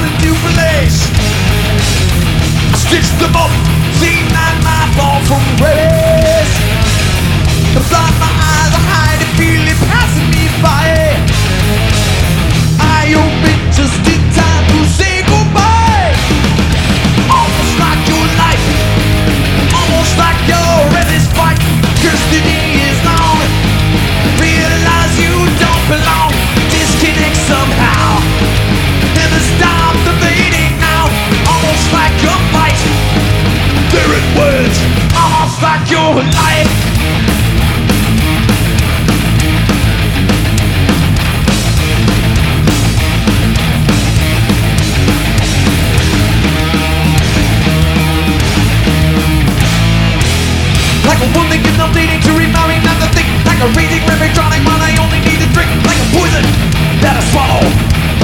all new place. Stitch them up, clean my map all from fly. Like a woman is no needing to remarry, not the thing. Like a raging electronic mind, I only need a drink. Like a poison that I swallow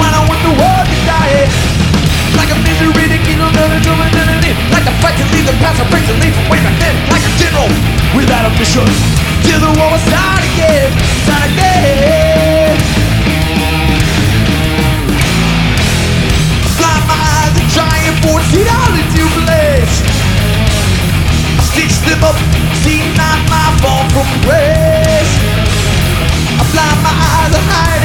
when I want the world to die. Like a misery that cannot determine an end. from grace. I fly my eyes high.